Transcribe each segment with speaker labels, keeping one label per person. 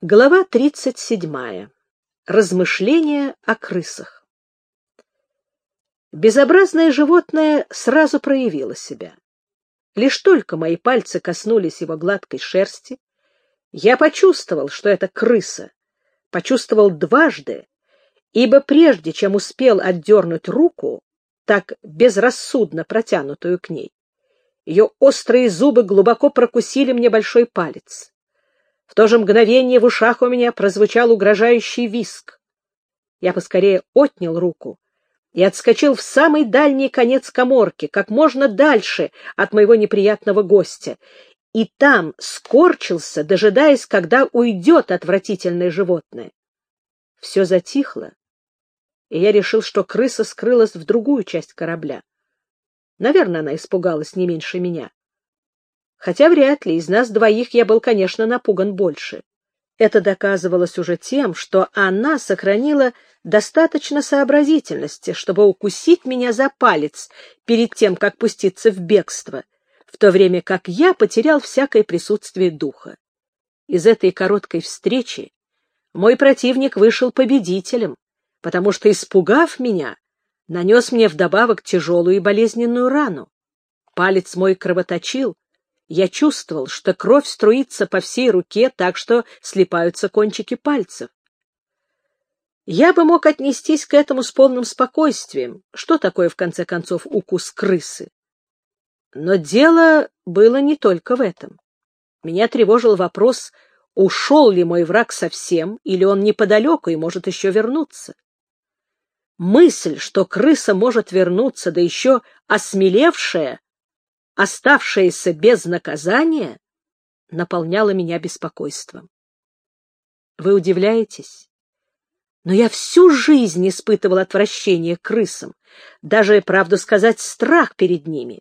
Speaker 1: Глава 37. Размышления о крысах. Безобразное животное сразу проявило себя. Лишь только мои пальцы коснулись его гладкой шерсти, я почувствовал, что это крыса, почувствовал дважды, ибо прежде чем успел отдернуть руку, так безрассудно протянутую к ней, ее острые зубы глубоко прокусили мне большой палец. В то же мгновение в ушах у меня прозвучал угрожающий виск. Я поскорее отнял руку и отскочил в самый дальний конец коморки, как можно дальше от моего неприятного гостя, и там скорчился, дожидаясь, когда уйдет отвратительное животное. Все затихло, и я решил, что крыса скрылась в другую часть корабля. Наверное, она испугалась не меньше меня. Хотя вряд ли, из нас двоих я был, конечно, напуган больше. Это доказывалось уже тем, что она сохранила достаточно сообразительности, чтобы укусить меня за палец перед тем, как пуститься в бегство, в то время как я потерял всякое присутствие духа. Из этой короткой встречи мой противник вышел победителем, потому что, испугав меня, нанес мне вдобавок тяжелую и болезненную рану. Палец мой кровоточил, я чувствовал, что кровь струится по всей руке так, что слипаются кончики пальцев. Я бы мог отнестись к этому с полным спокойствием. Что такое, в конце концов, укус крысы? Но дело было не только в этом. Меня тревожил вопрос, ушел ли мой враг совсем, или он неподалеку и может еще вернуться. Мысль, что крыса может вернуться, да еще осмелевшая, оставшееся без наказания, наполняло меня беспокойством. Вы удивляетесь? Но я всю жизнь испытывал отвращение к крысам, даже, правду сказать, страх перед ними.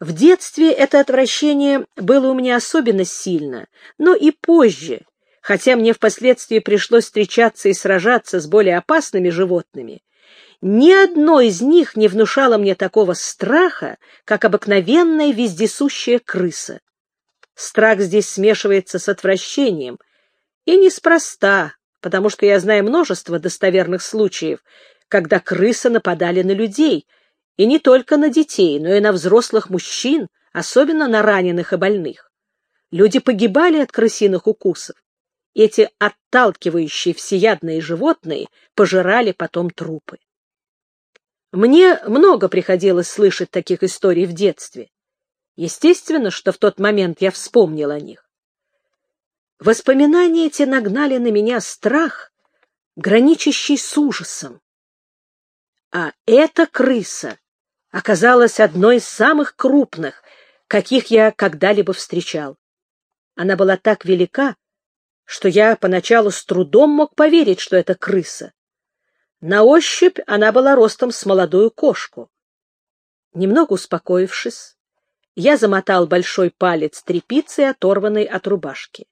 Speaker 1: В детстве это отвращение было у меня особенно сильно, но и позже, хотя мне впоследствии пришлось встречаться и сражаться с более опасными животными, ни одно из них не внушало мне такого страха, как обыкновенная вездесущая крыса. Страх здесь смешивается с отвращением, и неспроста, потому что я знаю множество достоверных случаев, когда крысы нападали на людей, и не только на детей, но и на взрослых мужчин, особенно на раненых и больных. Люди погибали от крысиных укусов. Эти отталкивающие всеядные животные пожирали потом трупы. Мне много приходилось слышать таких историй в детстве. Естественно, что в тот момент я вспомнил о них. Воспоминания эти нагнали на меня страх, граничащий с ужасом. А эта крыса оказалась одной из самых крупных, каких я когда-либо встречал. Она была так велика, что я поначалу с трудом мог поверить, что это крыса. На ощупь она была ростом с молодую кошку. Немного успокоившись, я замотал большой палец тряпицей, оторванной от рубашки.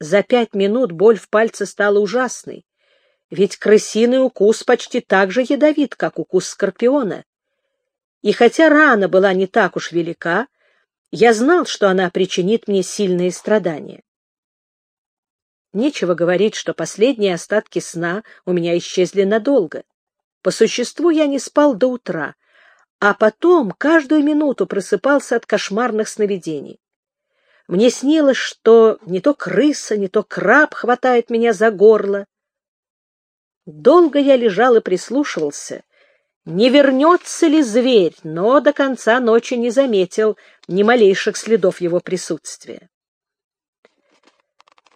Speaker 1: За пять минут боль в пальце стала ужасной, ведь крысиный укус почти так же ядовит, как укус скорпиона. И хотя рана была не так уж велика, я знал, что она причинит мне сильные страдания. Нечего говорить, что последние остатки сна у меня исчезли надолго. По существу я не спал до утра, а потом каждую минуту просыпался от кошмарных сновидений. Мне снилось, что не то крыса, не то краб хватает меня за горло. Долго я лежал и прислушивался, не вернется ли зверь, но до конца ночи не заметил ни малейших следов его присутствия.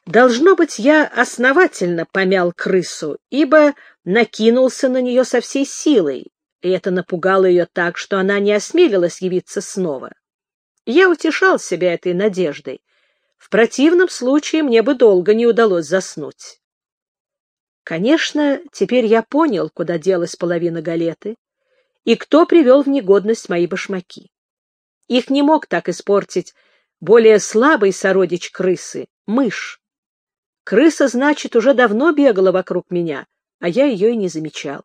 Speaker 1: Должно быть, я основательно помял крысу, ибо накинулся на нее со всей силой, и это напугало ее так, что она не осмелилась явиться снова. Я утешал себя этой надеждой. В противном случае мне бы долго не удалось заснуть. Конечно, теперь я понял, куда делась половина галеты и кто привел в негодность мои башмаки. Их не мог так испортить более слабый сородич крысы — мышь. Крыса, значит, уже давно бегала вокруг меня, а я ее и не замечал.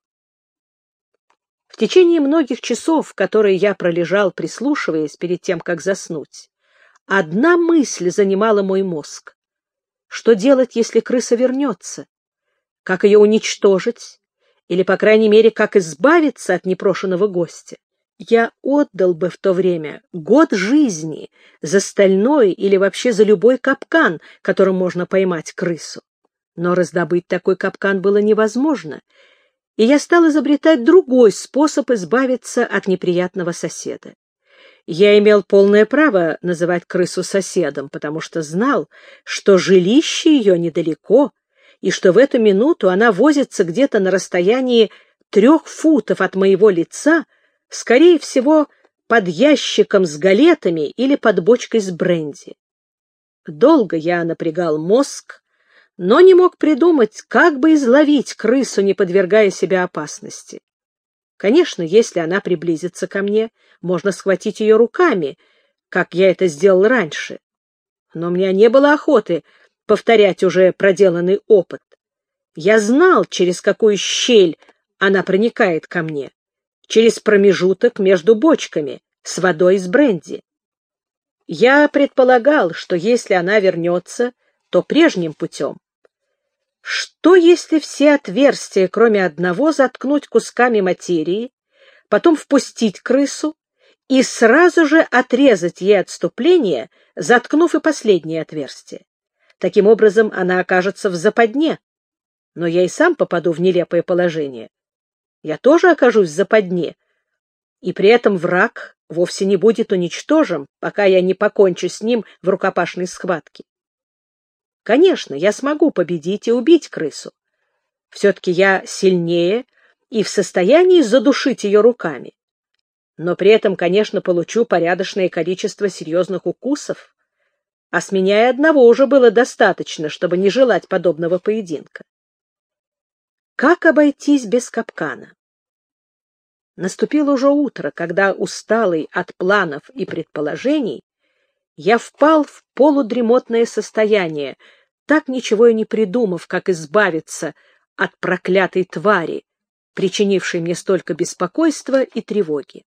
Speaker 1: В течение многих часов, которые я пролежал, прислушиваясь перед тем, как заснуть, одна мысль занимала мой мозг. Что делать, если крыса вернется? Как ее уничтожить? Или, по крайней мере, как избавиться от непрошенного гостя? Я отдал бы в то время год жизни за стальной или вообще за любой капкан, которым можно поймать крысу. Но раздобыть такой капкан было невозможно, и я стал изобретать другой способ избавиться от неприятного соседа. Я имел полное право называть крысу соседом, потому что знал, что жилище ее недалеко, и что в эту минуту она возится где-то на расстоянии трех футов от моего лица, скорее всего, под ящиком с галетами или под бочкой с бренди. Долго я напрягал мозг, но не мог придумать, как бы изловить крысу, не подвергая себя опасности. Конечно, если она приблизится ко мне, можно схватить ее руками, как я это сделал раньше. Но у меня не было охоты повторять уже проделанный опыт. Я знал, через какую щель она проникает ко мне, через промежуток между бочками с водой из бренди. Я предполагал, что если она вернется, то прежним путем. Что, если все отверстия, кроме одного, заткнуть кусками материи, потом впустить крысу и сразу же отрезать ей отступление, заткнув и последнее отверстие? Таким образом, она окажется в западне. Но я и сам попаду в нелепое положение. Я тоже окажусь в западне, и при этом враг вовсе не будет уничтожен, пока я не покончу с ним в рукопашной схватке. Конечно, я смогу победить и убить крысу. Все-таки я сильнее и в состоянии задушить ее руками. Но при этом, конечно, получу порядочное количество серьезных укусов. А с меня и одного уже было достаточно, чтобы не желать подобного поединка. Как обойтись без капкана? Наступило уже утро, когда, усталый от планов и предположений, я впал в полудремотное состояние, так ничего и не придумав, как избавиться от проклятой твари, причинившей мне столько беспокойства и тревоги.